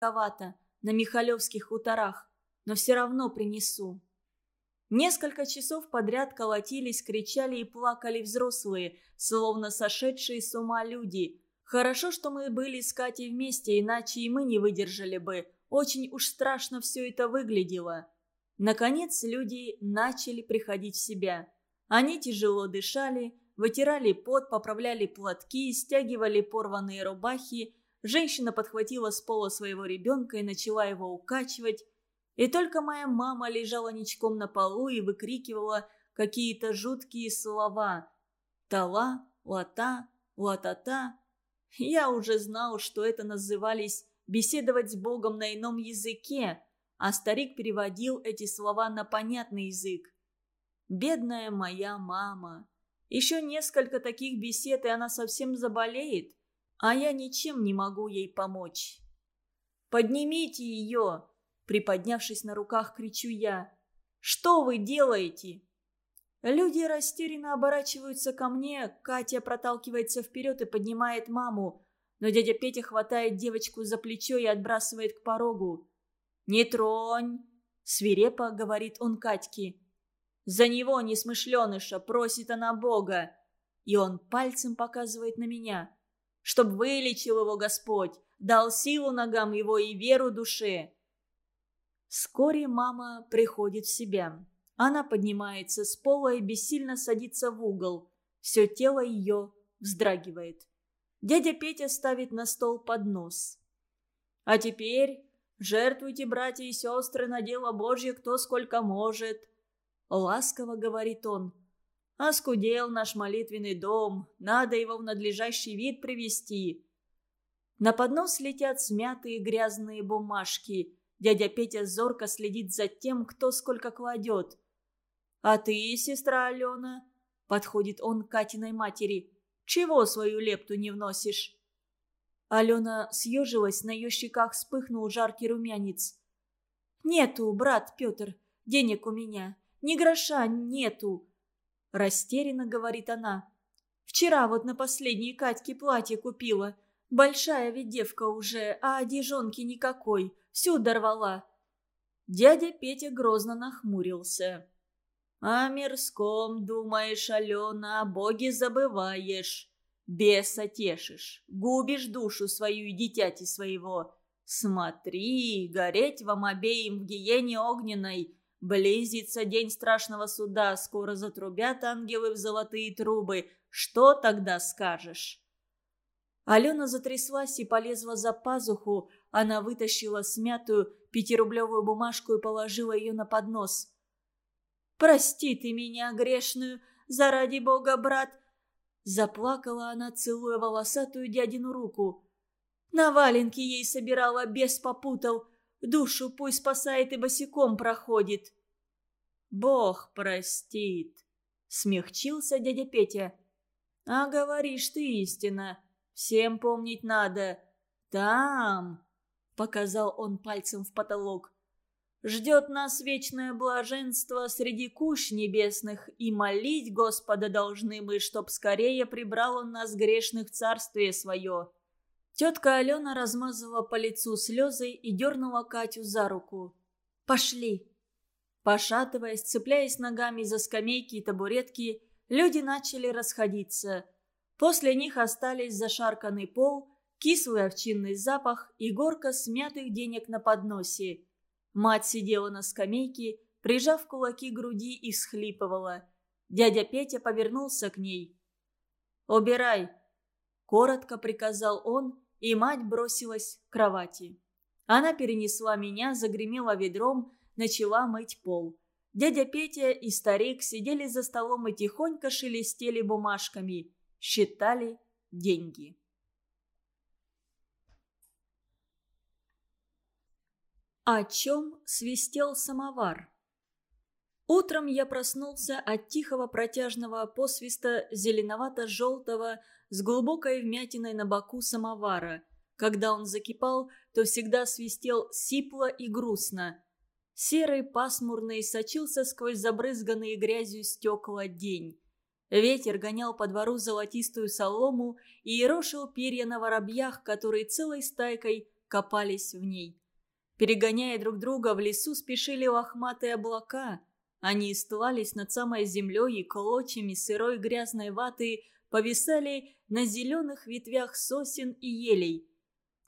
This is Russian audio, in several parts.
далековато, на Михалевских хуторах, но все равно принесу. Несколько часов подряд колотились, кричали и плакали взрослые, словно сошедшие с ума люди. Хорошо, что мы были с Катей вместе, иначе и мы не выдержали бы. Очень уж страшно все это выглядело. Наконец люди начали приходить в себя. Они тяжело дышали, вытирали пот, поправляли платки, стягивали порванные рубахи. Женщина подхватила с пола своего ребенка и начала его укачивать. И только моя мама лежала ничком на полу и выкрикивала какие-то жуткие слова. Тала, лата, латата. Я уже знал, что это назывались «беседовать с Богом на ином языке», а старик переводил эти слова на понятный язык. «Бедная моя мама. Еще несколько таких бесед, и она совсем заболеет, а я ничем не могу ей помочь. Поднимите ее!» Приподнявшись на руках, кричу я. «Что вы делаете?» Люди растерянно оборачиваются ко мне, Катя проталкивается вперед и поднимает маму, но дядя Петя хватает девочку за плечо и отбрасывает к порогу. «Не тронь!» – свирепо говорит он Катьке. «За него, несмышленыша, просит она Бога!» И он пальцем показывает на меня. «Чтоб вылечил его Господь, дал силу ногам его и веру душе!» Вскоре мама приходит в себя. Она поднимается с пола и бессильно садится в угол. Все тело ее вздрагивает. Дядя Петя ставит на стол поднос. «А теперь жертвуйте, братья и сестры, на дело Божье кто сколько может», — ласково говорит он. «Оскудел наш молитвенный дом, надо его в надлежащий вид привести». На поднос летят смятые грязные бумажки — Дядя Петя зорко следит за тем, кто сколько кладет. «А ты, сестра Алена?» – подходит он к Катиной матери. «Чего свою лепту не вносишь?» Алена съежилась, на ее щеках вспыхнул жаркий румянец. «Нету, брат Петр, денег у меня. Ни гроша нету!» Растерянно говорит она. «Вчера вот на последней Катьке платье купила. Большая ведь девка уже, а одежонки никакой всю дорвала. Дядя Петя грозно нахмурился. «О мирском думаешь, Алена, о Боге забываешь. Беса тешишь, губишь душу свою и дитяти своего. Смотри, гореть вам обеим в гиене огненной. Близится день страшного суда, скоро затрубят ангелы в золотые трубы. Что тогда скажешь?» Алена затряслась и полезла за пазуху, она вытащила смятую пятирублевую бумажку и положила ее на поднос. «Прости ты меня, грешную, заради бога, брат!» Заплакала она, целуя волосатую дядину руку. На валенки ей собирала, бес попутал. Душу пусть спасает и босиком проходит. «Бог простит!» — смягчился дядя Петя. «А говоришь ты истина. Всем помнить надо. Там, показал он пальцем в потолок. Ждет нас вечное блаженство среди куш небесных, и молить Господа должны мы, чтоб скорее прибрал он нас грешных царствие свое». Тетка Алена размазала по лицу слезы и дернула Катю за руку. «Пошли!» Пошатываясь, цепляясь ногами за скамейки и табуретки, люди начали расходиться. После них остались зашарканный пол, кислый овчинный запах и горка смятых денег на подносе. Мать сидела на скамейке, прижав кулаки к груди и всхлипывала. Дядя Петя повернулся к ней. «Убирай!» – коротко приказал он, и мать бросилась к кровати. Она перенесла меня, загремела ведром, начала мыть пол. Дядя Петя и старик сидели за столом и тихонько шелестели бумажками, считали деньги. О чем свистел самовар? Утром я проснулся от тихого протяжного посвиста зеленовато-желтого с глубокой вмятиной на боку самовара. Когда он закипал, то всегда свистел сипло и грустно. Серый, пасмурный, сочился сквозь забрызганные грязью стекла день. Ветер гонял по двору золотистую солому и ерошил перья на воробьях, которые целой стайкой копались в ней. Перегоняя друг друга, в лесу спешили лохматые облака. Они стлались над самой землей и клочьями сырой грязной ваты повисали на зеленых ветвях сосен и елей.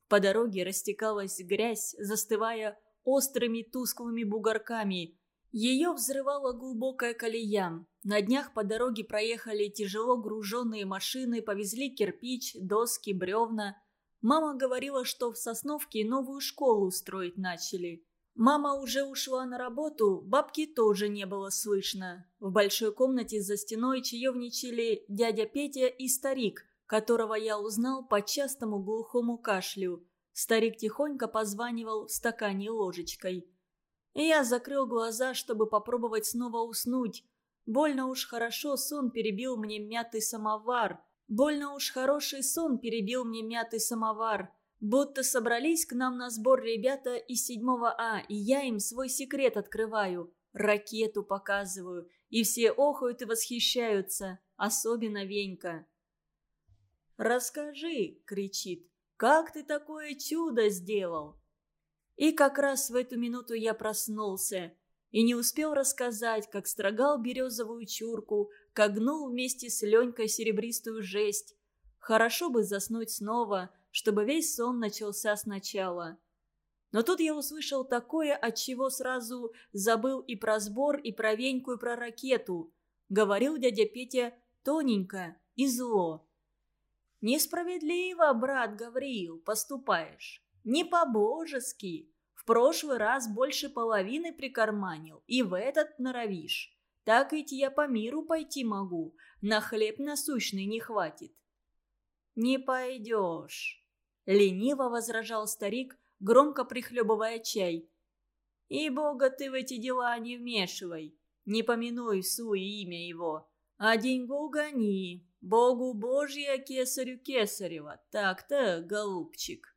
По дороге растекалась грязь, застывая острыми тусклыми бугорками. Ее взрывала глубокая колея. На днях по дороге проехали тяжело груженные машины, повезли кирпич, доски, бревна. Мама говорила, что в Сосновке новую школу строить начали. Мама уже ушла на работу, бабки тоже не было слышно. В большой комнате за стеной чаевничали дядя Петя и старик, которого я узнал по частому глухому кашлю. Старик тихонько позванивал в стакане ложечкой. Я закрыл глаза, чтобы попробовать снова уснуть. Больно уж хорошо сон перебил мне мятый самовар. Больно уж хороший сон перебил мне мятый самовар. Будто собрались к нам на сбор ребята из 7 А, и я им свой секрет открываю. Ракету показываю, и все охают и восхищаются, особенно Венька. «Расскажи!» — кричит. «Как ты такое чудо сделал?» И как раз в эту минуту я проснулся и не успел рассказать, как строгал березовую чурку, как гнул вместе с Ленькой серебристую жесть. Хорошо бы заснуть снова — чтобы весь сон начался сначала. Но тут я услышал такое, от чего сразу забыл и про сбор, и про Веньку, и про ракету. Говорил дядя Петя тоненько и зло. «Несправедливо, брат Гавриил, поступаешь. Не по-божески. В прошлый раз больше половины прикарманил, и в этот норовишь. Так ведь я по миру пойти могу, на хлеб насущный не хватит». «Не пойдешь», — лениво возражал старик, громко прихлебывая чай. «И бога ты в эти дела не вмешивай, не помянуй в суе имя его, а деньгу гони, богу божья, кесарю кесарева, так-то, голубчик».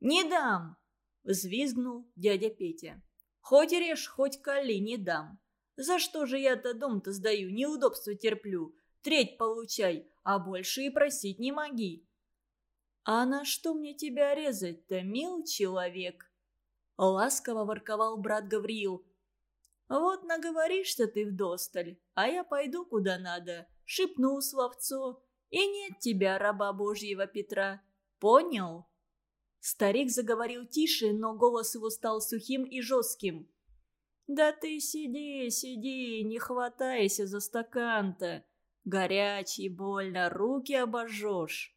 «Не дам!» — взвизгнул дядя Петя. «Хоть режь, хоть кали, не дам. За что же я-то дом-то сдаю, неудобства терплю, треть получай, а больше и просить не моги». «А на что мне тебя резать-то, мил человек?» Ласково ворковал брат Гавриил. «Вот наговоришься ты вдосталь, а я пойду куда надо, шепну словцо, и нет тебя, раба Божьего Петра. Понял?» Старик заговорил тише, но голос его стал сухим и жестким. «Да ты сиди, сиди, не хватайся за стакан-то. Горячий, больно, руки обожжешь».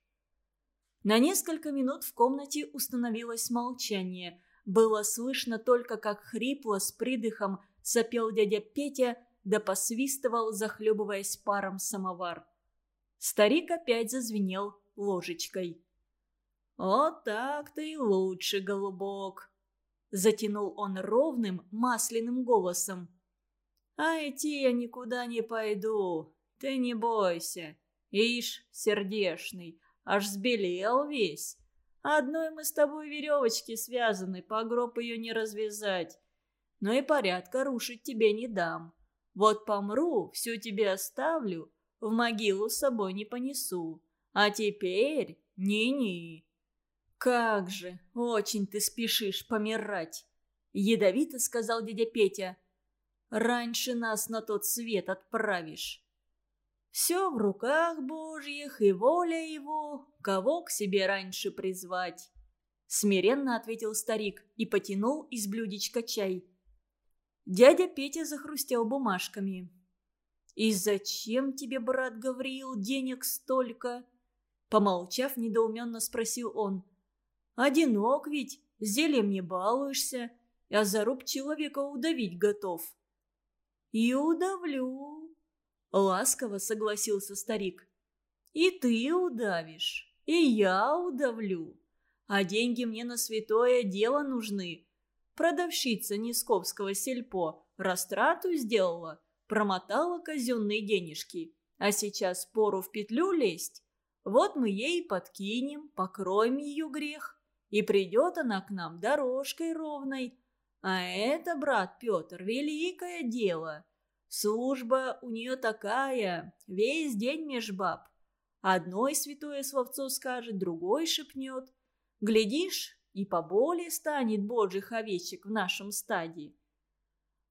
На несколько минут в комнате установилось молчание. Было слышно только, как хрипло с придыхом сопел дядя Петя, да посвистывал, захлебываясь паром самовар. Старик опять зазвенел ложечкой. «Вот так-то и лучше, голубок!» Затянул он ровным, масляным голосом. «А идти я никуда не пойду, ты не бойся. Ишь, сердешный, аж сбелел весь. Одной мы с тобой веревочки связаны, по гроб ее не развязать. Но и порядка рушить тебе не дам. Вот помру, всю тебе оставлю, в могилу с собой не понесу. А теперь ни-ни. «Как же, очень ты спешишь помирать!» Ядовито сказал дядя Петя. «Раньше нас на тот свет отправишь». Все в руках Божьих, и воля его, кого к себе раньше призвать. Смиренно ответил старик и потянул из блюдечка чай. Дядя Петя захрустел бумажками. «И зачем тебе, брат Гавриил, денег столько?» Помолчав, недоуменно спросил он. «Одинок ведь, зельем не балуешься, а заруб человека удавить готов». «И удавлю», Ласково согласился старик. «И ты удавишь, и я удавлю. А деньги мне на святое дело нужны. Продавщица Нисковского сельпо растрату сделала, промотала казенные денежки. А сейчас пору в петлю лезть. Вот мы ей подкинем, покроем ее грех. И придет она к нам дорожкой ровной. А это, брат Петр, великое дело. Служба у нее такая, весь день меж баб. Одной святое словцо скажет, другой шепнет. Глядишь, и поболее станет божьих овечек в нашем стаде.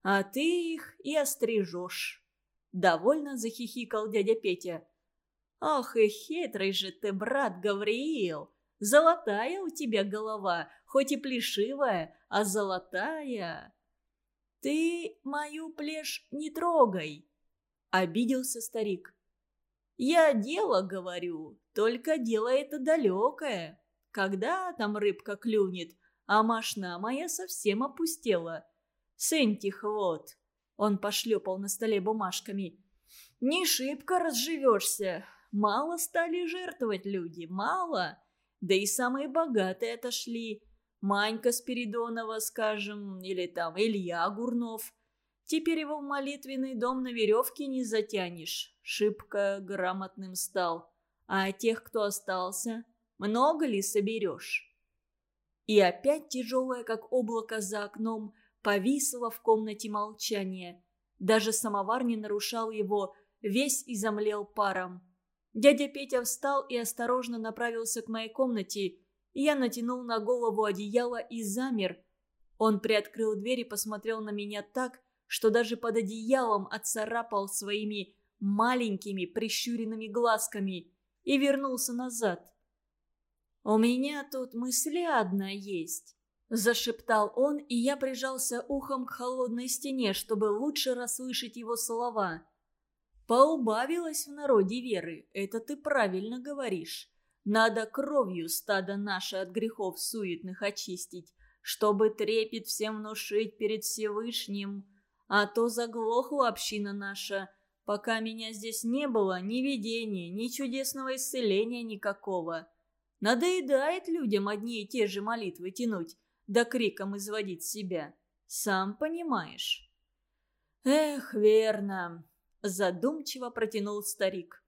А ты их и острижешь. Довольно захихикал дядя Петя. Ох и хитрый же ты, брат Гавриил. Золотая у тебя голова, хоть и плешивая, а золотая. Ты мою плешь не трогай, обиделся старик. Я дело говорю, только дело это далекое. Когда там рыбка клюнет, а машина моя совсем опустела. Сентих вот. Он пошлепал на столе бумажками. Не шибко разживешься. Мало стали жертвовать люди, мало. Да и самые богатые отошли. Манька Спиридонова, скажем, или там Илья Гурнов. Теперь его в молитвенный дом на веревке не затянешь. Шибко грамотным стал. А тех, кто остался, много ли соберешь? И опять тяжелое, как облако за окном, повисло в комнате молчание. Даже самовар не нарушал его, весь изомлел паром. Дядя Петя встал и осторожно направился к моей комнате. Я натянул на голову одеяло и замер. Он приоткрыл дверь и посмотрел на меня так, что даже под одеялом отцарапал своими маленькими прищуренными глазками и вернулся назад. «У меня тут мысли одна есть», – зашептал он, и я прижался ухом к холодной стене, чтобы лучше расслышать его слова. «Поубавилось в народе веры, это ты правильно говоришь. Надо кровью стадо наше от грехов суетных очистить, чтобы трепет всем внушить перед Всевышним. А то заглохла община наша. Пока меня здесь не было, ни видения, ни чудесного исцеления никакого». Надоедает людям одни и те же молитвы тянуть, да криком изводить себя. Сам понимаешь. Эх, верно, задумчиво протянул старик.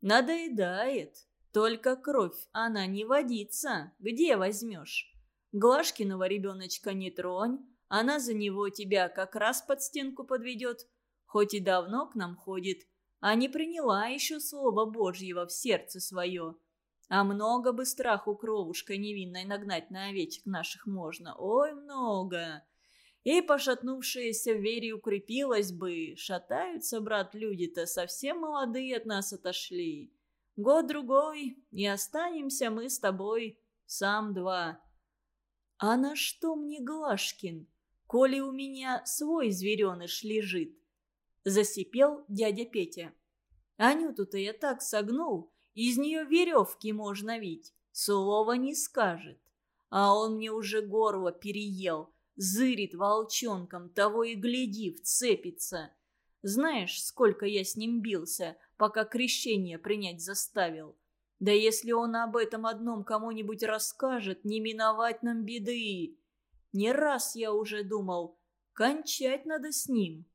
Надоедает. Только кровь, она не водится. Где возьмешь? Глашкиного ребеночка не тронь, она за него тебя как раз под стенку подведет. Хоть и давно к нам ходит, а не приняла еще Слово Божьего в сердце свое. А много бы страху кровушкой невинной нагнать на овечек наших можно. Ой, много. И пошатнувшаяся в вере укрепилась бы. Шатаются, брат, люди-то совсем молодые от нас отошли. Год-другой, и останемся мы с тобой сам два. А на что мне Глашкин, коли у меня свой звереныш лежит? Засипел дядя Петя. Анюту-то я так согнул, из нее веревки можно вить, слова не скажет. А он мне уже горло переел, зырит волчонком, того и гляди, вцепится. Знаешь, сколько я с ним бился, пока крещение принять заставил. Да если он об этом одном кому-нибудь расскажет, не миновать нам беды. Не раз я уже думал, кончать надо с ним.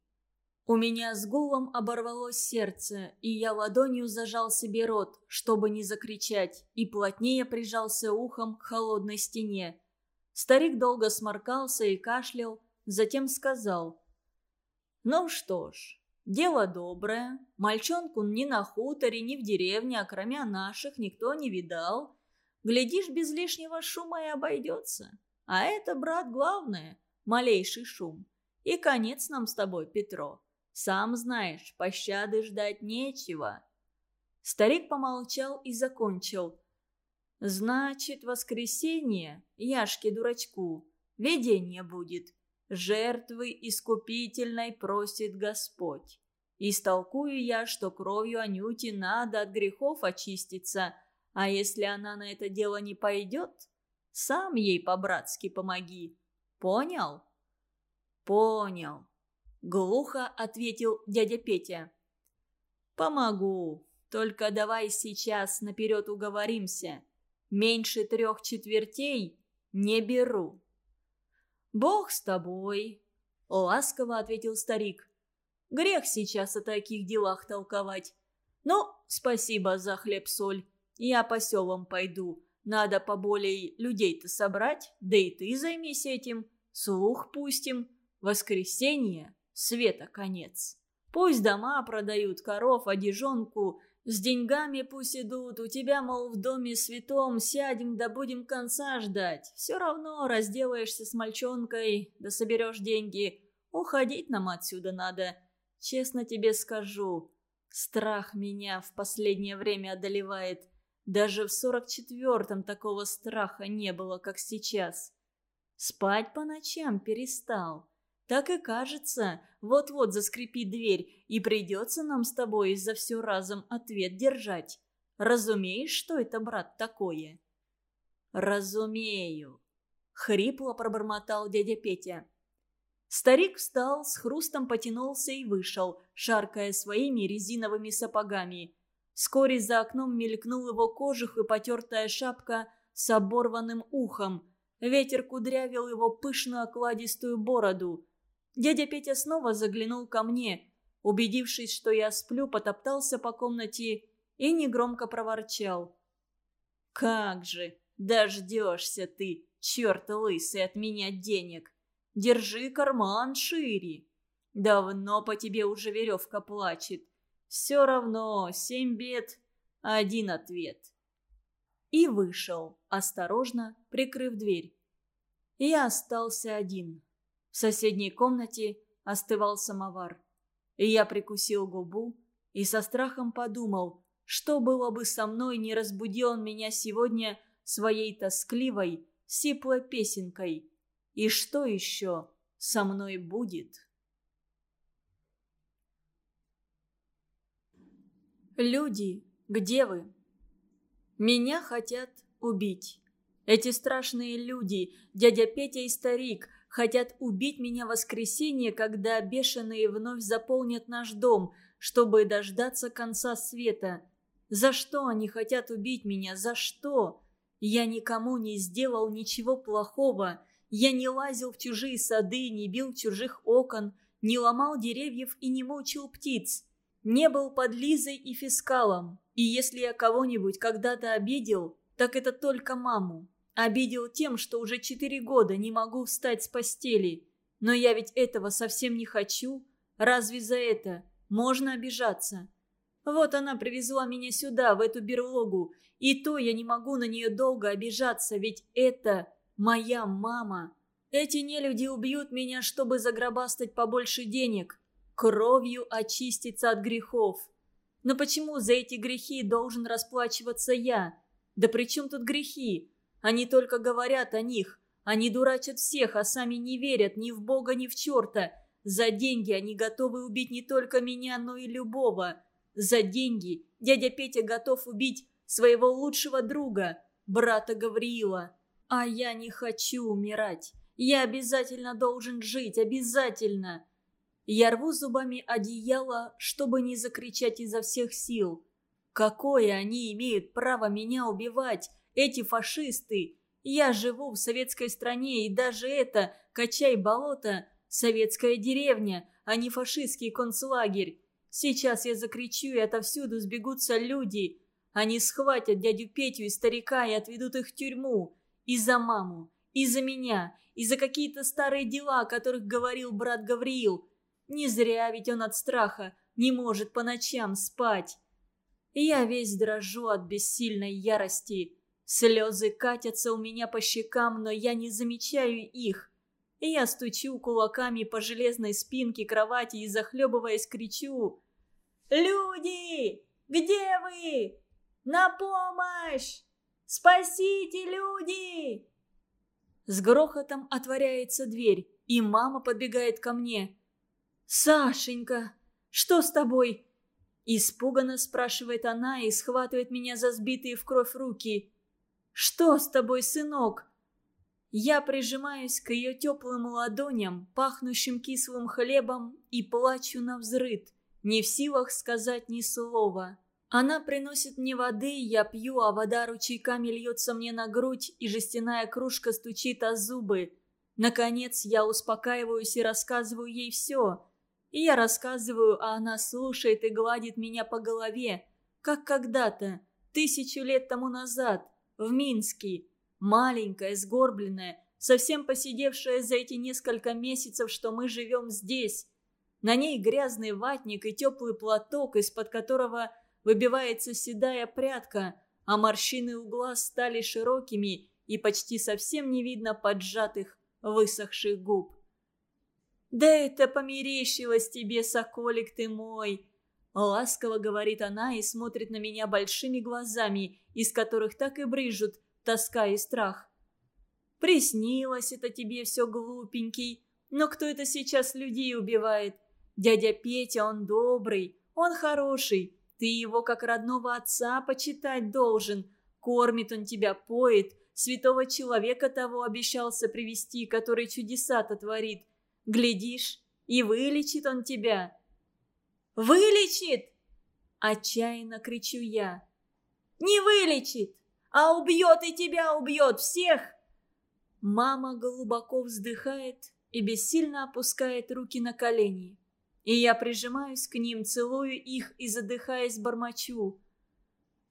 У меня с гулом оборвалось сердце, и я ладонью зажал себе рот, чтобы не закричать, и плотнее прижался ухом к холодной стене. Старик долго сморкался и кашлял, затем сказал. «Ну что ж, дело доброе. Мальчонку ни на хуторе, ни в деревне, а кроме наших, никто не видал. Глядишь, без лишнего шума и обойдется. А это, брат, главное, малейший шум. И конец нам с тобой, Петро». Сам знаешь, пощады ждать нечего». Старик помолчал и закончил. «Значит, воскресенье, Яшке-дурачку, видение будет. Жертвы искупительной просит Господь. Истолкую я, что кровью Анюти надо от грехов очиститься, а если она на это дело не пойдет, сам ей по-братски помоги. Понял?» «Понял», Глухо ответил дядя Петя. «Помогу. Только давай сейчас наперед уговоримся. Меньше трех четвертей не беру». «Бог с тобой», — ласково ответил старик. «Грех сейчас о таких делах толковать. Ну, спасибо за хлеб-соль. Я по селам пойду. Надо поболее людей-то собрать, да и ты займись этим. Слух пустим. Воскресенье света конец. Пусть дома продают коров, одежонку, С деньгами пусть идут, у тебя, мол, в доме святом, сядем да будем конца ждать. Все равно разделаешься с мальчонкой, да соберешь деньги. Уходить нам отсюда надо. Честно тебе скажу, страх меня в последнее время одолевает. Даже в сорок четвертом такого страха не было, как сейчас. Спать по ночам перестал. Так и кажется, вот-вот заскрипит дверь, и придется нам с тобой за все разом ответ держать. Разумеешь, что это, брат, такое?» «Разумею», — хрипло пробормотал дядя Петя. Старик встал, с хрустом потянулся и вышел, шаркая своими резиновыми сапогами. Вскоре за окном мелькнул его кожух и потертая шапка с оборванным ухом. Ветер кудрявил его пышную окладистую бороду. Дядя Петя снова заглянул ко мне. Убедившись, что я сплю, потоптался по комнате и негромко проворчал. «Как же, дождешься ты, черт лысый, от меня денег! Держи карман шире! Давно по тебе уже веревка плачет. Все равно, семь бед, один ответ». И вышел, осторожно прикрыв дверь. Я остался один. В соседней комнате остывал самовар. И я прикусил губу и со страхом подумал, что было бы со мной, не разбудил он меня сегодня своей тоскливой, сиплой песенкой. И что еще со мной будет? Люди, где вы? Меня хотят убить. Эти страшные люди, дядя Петя и старик – хотят убить меня в воскресенье, когда бешеные вновь заполнят наш дом, чтобы дождаться конца света. За что они хотят убить меня? За что? Я никому не сделал ничего плохого. Я не лазил в чужие сады, не бил чужих окон, не ломал деревьев и не мучил птиц. Не был под Лизой и фискалом. И если я кого-нибудь когда-то обидел, так это только маму. Обидел тем, что уже четыре года не могу встать с постели. Но я ведь этого совсем не хочу. Разве за это можно обижаться? Вот она привезла меня сюда, в эту берлогу. И то я не могу на нее долго обижаться, ведь это моя мама. Эти нелюди убьют меня, чтобы загробастать побольше денег. Кровью очиститься от грехов. Но почему за эти грехи должен расплачиваться я? Да при чем тут грехи? Они только говорят о них. Они дурачат всех, а сами не верят ни в Бога, ни в черта. За деньги они готовы убить не только меня, но и любого. За деньги дядя Петя готов убить своего лучшего друга, брата Гавриила. А я не хочу умирать. Я обязательно должен жить, обязательно. Я рву зубами одеяло, чтобы не закричать изо всех сил. Какое они имеют право меня убивать? Эти фашисты. Я живу в советской стране, и даже это, качай болото, советская деревня, а не фашистский концлагерь. Сейчас я закричу, и отовсюду сбегутся люди. Они схватят дядю Петю и старика и отведут их в тюрьму. И за маму, и за меня, и за какие-то старые дела, о которых говорил брат Гавриил. Не зря ведь он от страха не может по ночам спать. Я весь дрожу от бессильной ярости. Слезы катятся у меня по щекам, но я не замечаю их. И я стучу кулаками по железной спинке кровати и, захлебываясь, кричу «Люди! Где вы? На помощь! Спасите, люди!» С грохотом отворяется дверь, и мама подбегает ко мне. «Сашенька, что с тобой?» Испуганно спрашивает она и схватывает меня за сбитые в кровь руки. «Что с тобой, сынок?» Я прижимаюсь к ее теплым ладоням, пахнущим кислым хлебом, и плачу на взрыд, не в силах сказать ни слова. Она приносит мне воды, я пью, а вода ручейками льется мне на грудь, и жестяная кружка стучит о зубы. Наконец я успокаиваюсь и рассказываю ей все. И я рассказываю, а она слушает и гладит меня по голове, как когда-то, тысячу лет тому назад в Минске. Маленькая, сгорбленная, совсем посидевшая за эти несколько месяцев, что мы живем здесь. На ней грязный ватник и теплый платок, из-под которого выбивается седая прядка, а морщины у глаз стали широкими и почти совсем не видно поджатых, высохших губ. «Да это померещилось тебе, соколик ты мой!» Ласково говорит она и смотрит на меня большими глазами, из которых так и брыжут тоска и страх. «Приснилось это тебе все глупенький, но кто это сейчас людей убивает? Дядя Петя, он добрый, он хороший, ты его как родного отца почитать должен. Кормит он тебя, поет, святого человека того обещался привести, который чудеса-то творит. Глядишь, и вылечит он тебя». «Вылечит!» – отчаянно кричу я. «Не вылечит, а убьет и тебя убьет всех!» Мама глубоко вздыхает и бессильно опускает руки на колени. И я прижимаюсь к ним, целую их и задыхаясь бормочу.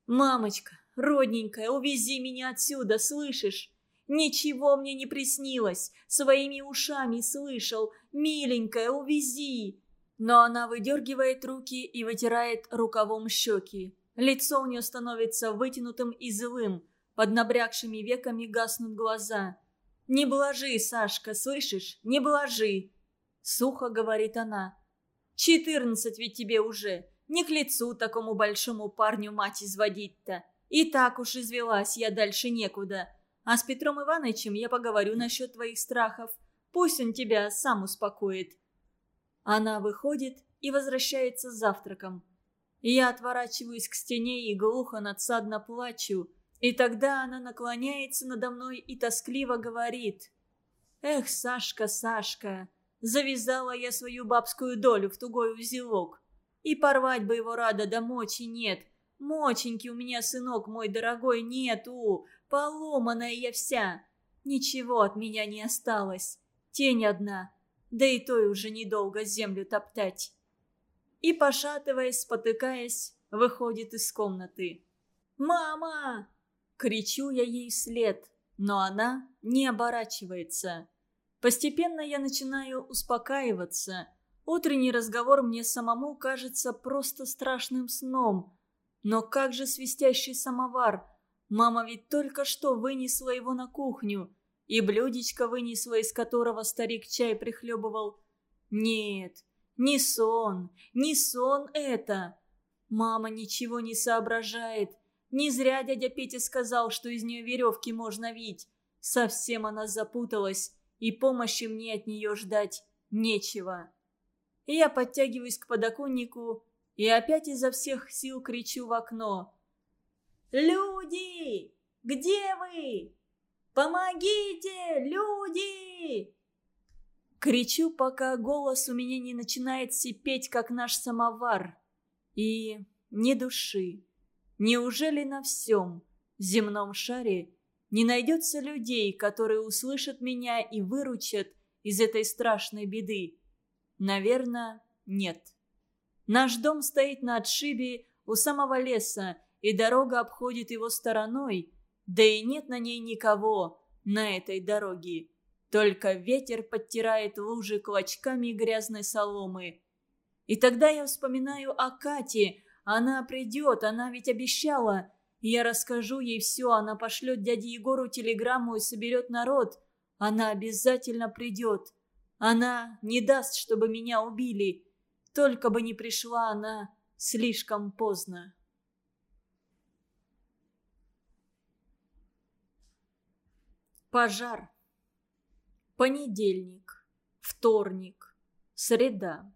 «Мамочка, родненькая, увези меня отсюда, слышишь? Ничего мне не приснилось, своими ушами слышал. Миленькая, увези!» Но она выдергивает руки и вытирает рукавом щеки. Лицо у нее становится вытянутым и злым, под набрякшими веками гаснут глаза. «Не блажи, Сашка, слышишь? Не блажи!» Сухо говорит она. Четырнадцать ведь тебе уже. Не к лицу такому большому парню мать изводить-то. И так уж извелась я дальше некуда. А с Петром Ивановичем я поговорю насчет твоих страхов. Пусть он тебя сам успокоит. Она выходит и возвращается с завтраком. Я отворачиваюсь к стене и глухо надсадно плачу. И тогда она наклоняется надо мной и тоскливо говорит. «Эх, Сашка, Сашка, Завязала я свою бабскую долю в тугой узелок. И порвать бы его рада, да мочи нет. Моченьки у меня, сынок мой дорогой, нету. Поломанная я вся. Ничего от меня не осталось. Тень одна. Да и той уже недолго землю топтать. И, пошатываясь, спотыкаясь, выходит из комнаты. «Мама!» Кричу я ей вслед, но она не оборачивается. Постепенно я начинаю успокаиваться. Утренний разговор мне самому кажется просто страшным сном. Но как же свистящий самовар? Мама ведь только что вынесла его на кухню. И блюдечко вынесла, из которого старик чай прихлебывал. Нет, не сон, не сон это. Мама ничего не соображает. Не зря дядя Петя сказал, что из нее веревки можно вить. Совсем она запуталась и помощи мне от нее ждать нечего. Я подтягиваюсь к подоконнику и опять изо всех сил кричу в окно. «Люди! Где вы? Помогите, люди!» Кричу, пока голос у меня не начинает сипеть, как наш самовар. И ни души. Неужели на всем земном шаре не найдется людей, которые услышат меня и выручат из этой страшной беды? Наверное, нет. Наш дом стоит на отшибе у самого леса, и дорога обходит его стороной, да и нет на ней никого на этой дороге. Только ветер подтирает лужи клочками грязной соломы. И тогда я вспоминаю о Кате. Она придет, она ведь обещала. Я расскажу ей все, она пошлет дяде Егору телеграмму и соберет народ. Она обязательно придет. Она не даст, чтобы меня убили. Только бы не пришла она слишком поздно. Пожар. Понедельник. Вторник. Среда.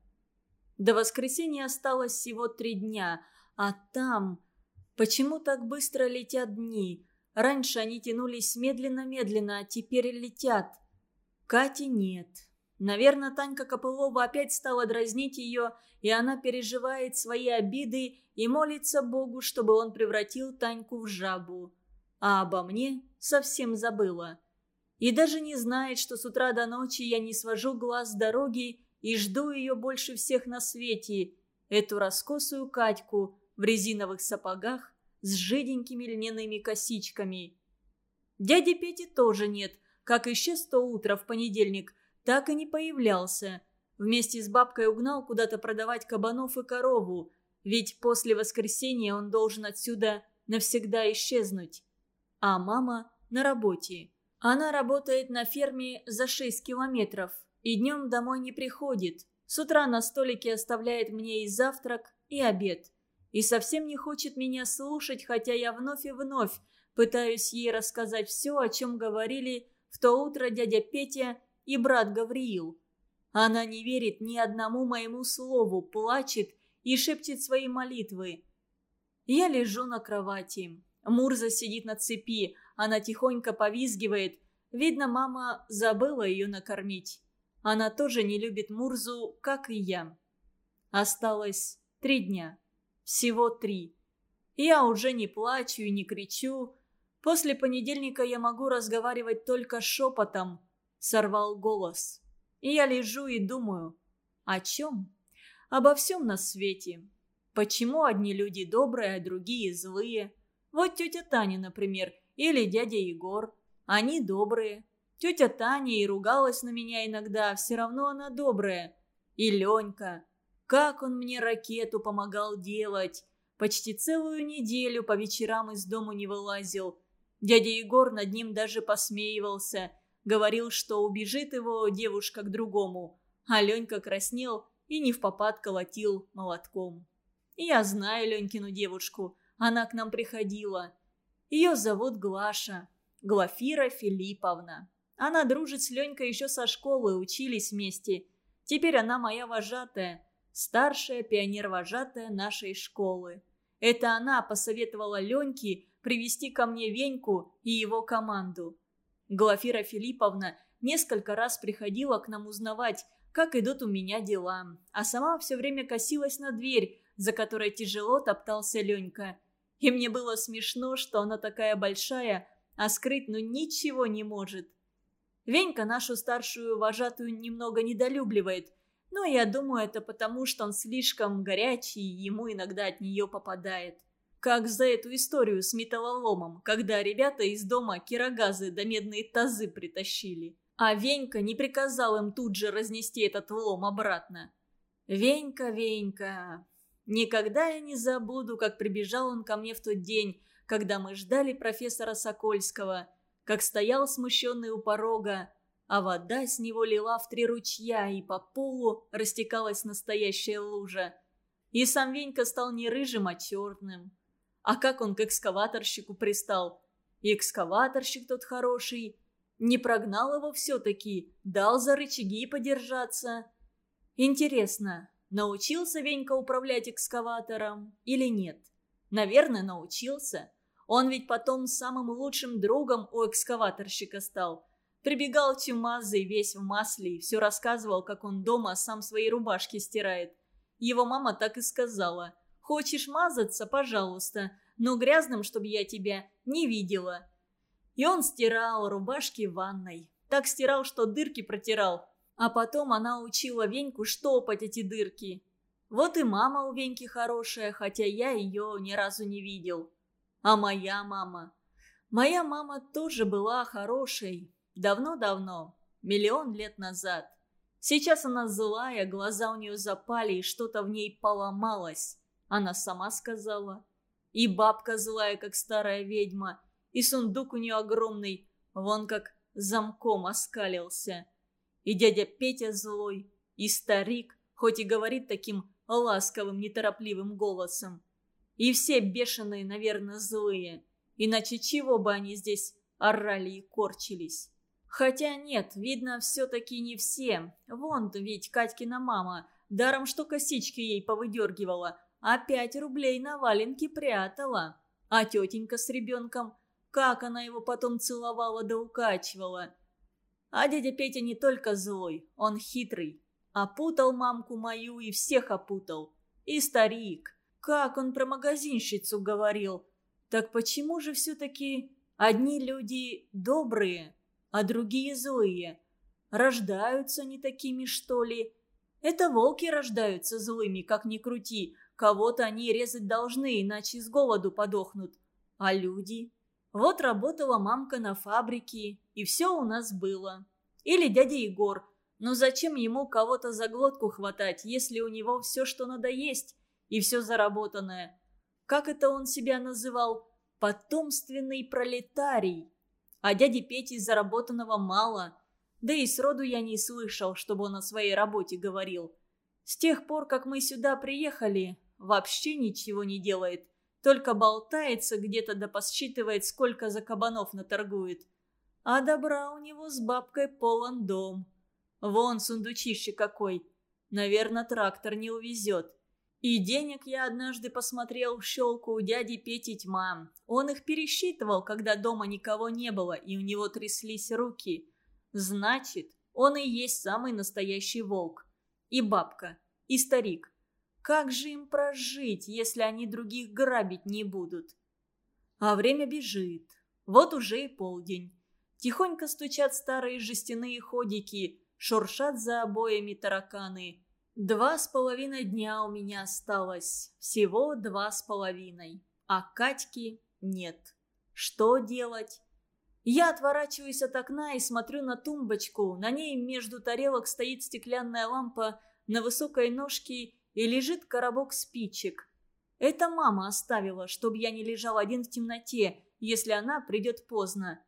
До воскресенья осталось всего три дня, а там Почему так быстро летят дни? Раньше они тянулись медленно-медленно, а теперь летят. Кати нет. Наверное, Танька Копылова опять стала дразнить ее, и она переживает свои обиды и молится Богу, чтобы он превратил Таньку в жабу. А обо мне совсем забыла. И даже не знает, что с утра до ночи я не свожу глаз с дороги и жду ее больше всех на свете, эту раскосую Катьку, в резиновых сапогах с жиденькими льняными косичками. Дяди Пети тоже нет, как исчез то утро в понедельник, так и не появлялся. Вместе с бабкой угнал куда-то продавать кабанов и корову. Ведь после воскресенья он должен отсюда навсегда исчезнуть. А мама на работе. Она работает на ферме за 6 километров и днем домой не приходит. С утра на столике оставляет мне и завтрак, и обед. И совсем не хочет меня слушать, хотя я вновь и вновь пытаюсь ей рассказать все, о чем говорили в то утро дядя Петя и брат Гавриил. Она не верит ни одному моему слову, плачет и шепчет свои молитвы. Я лежу на кровати. Мурза сидит на цепи, она тихонько повизгивает. Видно, мама забыла ее накормить. Она тоже не любит Мурзу, как и я. Осталось три дня. Всего три. Я уже не плачу и не кричу. После понедельника я могу разговаривать только шепотом. Сорвал голос. И я лежу и думаю. О чем? Обо всем на свете. Почему одни люди добрые, а другие злые? Вот тетя Таня, например, или дядя Егор. Они добрые. Тетя Таня и ругалась на меня иногда, все равно она добрая. И Ленька. Как он мне ракету помогал делать. Почти целую неделю по вечерам из дому не вылазил. Дядя Егор над ним даже посмеивался. Говорил, что убежит его девушка к другому. А Ленька краснел и не в попад колотил молотком. Я знаю Ленькину девушку. Она к нам приходила. Ее зовут Глаша. Глафира Филипповна. Она дружит с Ленькой еще со школы, учились вместе. Теперь она моя вожатая, старшая пионер-вожатая нашей школы. Это она посоветовала Леньке привести ко мне Веньку и его команду. Глафира Филипповна несколько раз приходила к нам узнавать, как идут у меня дела, а сама все время косилась на дверь, за которой тяжело топтался Ленька. И мне было смешно, что она такая большая, а скрыть ну ничего не может. Венька нашу старшую вожатую немного недолюбливает, но я думаю, это потому, что он слишком горячий, и ему иногда от нее попадает. Как за эту историю с металлоломом, когда ребята из дома кирогазы да медные тазы притащили. А Венька не приказал им тут же разнести этот лом обратно. Венька, Венька, Никогда я не забуду, как прибежал он ко мне в тот день, когда мы ждали профессора Сокольского, как стоял смущенный у порога, а вода с него лила в три ручья, и по полу растекалась настоящая лужа. И сам Венька стал не рыжим, а черным. А как он к экскаваторщику пристал? И экскаваторщик тот хороший. Не прогнал его все-таки, дал за рычаги подержаться. Интересно, Научился Венька управлять экскаватором или нет? Наверное, научился. Он ведь потом самым лучшим другом у экскаваторщика стал. Прибегал чумазый, весь в масле, и все рассказывал, как он дома сам свои рубашки стирает. Его мама так и сказала. «Хочешь мазаться? Пожалуйста. Но грязным, чтобы я тебя не видела». И он стирал рубашки в ванной. Так стирал, что дырки протирал. А потом она учила Веньку штопать эти дырки. Вот и мама у Веньки хорошая, хотя я ее ни разу не видел. А моя мама? Моя мама тоже была хорошей. Давно-давно, миллион лет назад. Сейчас она злая, глаза у нее запали, и что-то в ней поломалось. Она сама сказала. И бабка злая, как старая ведьма, и сундук у нее огромный, вон как замком оскалился. И дядя Петя злой, и старик, хоть и говорит таким ласковым, неторопливым голосом. И все бешеные, наверное, злые. Иначе чего бы они здесь орали и корчились? Хотя нет, видно, все-таки не все. Вон ведь Катькина мама, даром что косички ей повыдергивала, а пять рублей на валенки прятала. А тетенька с ребенком, как она его потом целовала да укачивала. А дядя Петя не только злой, он хитрый. Опутал мамку мою и всех опутал. И старик. Как он про магазинщицу говорил. Так почему же все-таки одни люди добрые, а другие злые? Рождаются не такими, что ли? Это волки рождаются злыми, как ни крути. Кого-то они резать должны, иначе с голоду подохнут. А люди? Вот работала мамка на фабрике, и все у нас было. Или дядя Егор. Но зачем ему кого-то за глотку хватать, если у него все, что надо есть? и все заработанное. Как это он себя называл? Потомственный пролетарий. А дяде Пети заработанного мало. Да и сроду я не слышал, чтобы он о своей работе говорил. С тех пор, как мы сюда приехали, вообще ничего не делает. Только болтается где-то да посчитывает, сколько за кабанов наторгует. А добра у него с бабкой полон дом. Вон сундучище какой. Наверное, трактор не увезет. И денег я однажды посмотрел в щелку у дяди Пети тьма. Он их пересчитывал, когда дома никого не было, и у него тряслись руки. Значит, он и есть самый настоящий волк. И бабка, и старик. Как же им прожить, если они других грабить не будут? А время бежит. Вот уже и полдень. Тихонько стучат старые жестяные ходики, шуршат за обоями тараканы. Два с половиной дня у меня осталось. Всего два с половиной. А Катьки нет. Что делать? Я отворачиваюсь от окна и смотрю на тумбочку. На ней между тарелок стоит стеклянная лампа на высокой ножке и лежит коробок спичек. Это мама оставила, чтобы я не лежал один в темноте, если она придет поздно.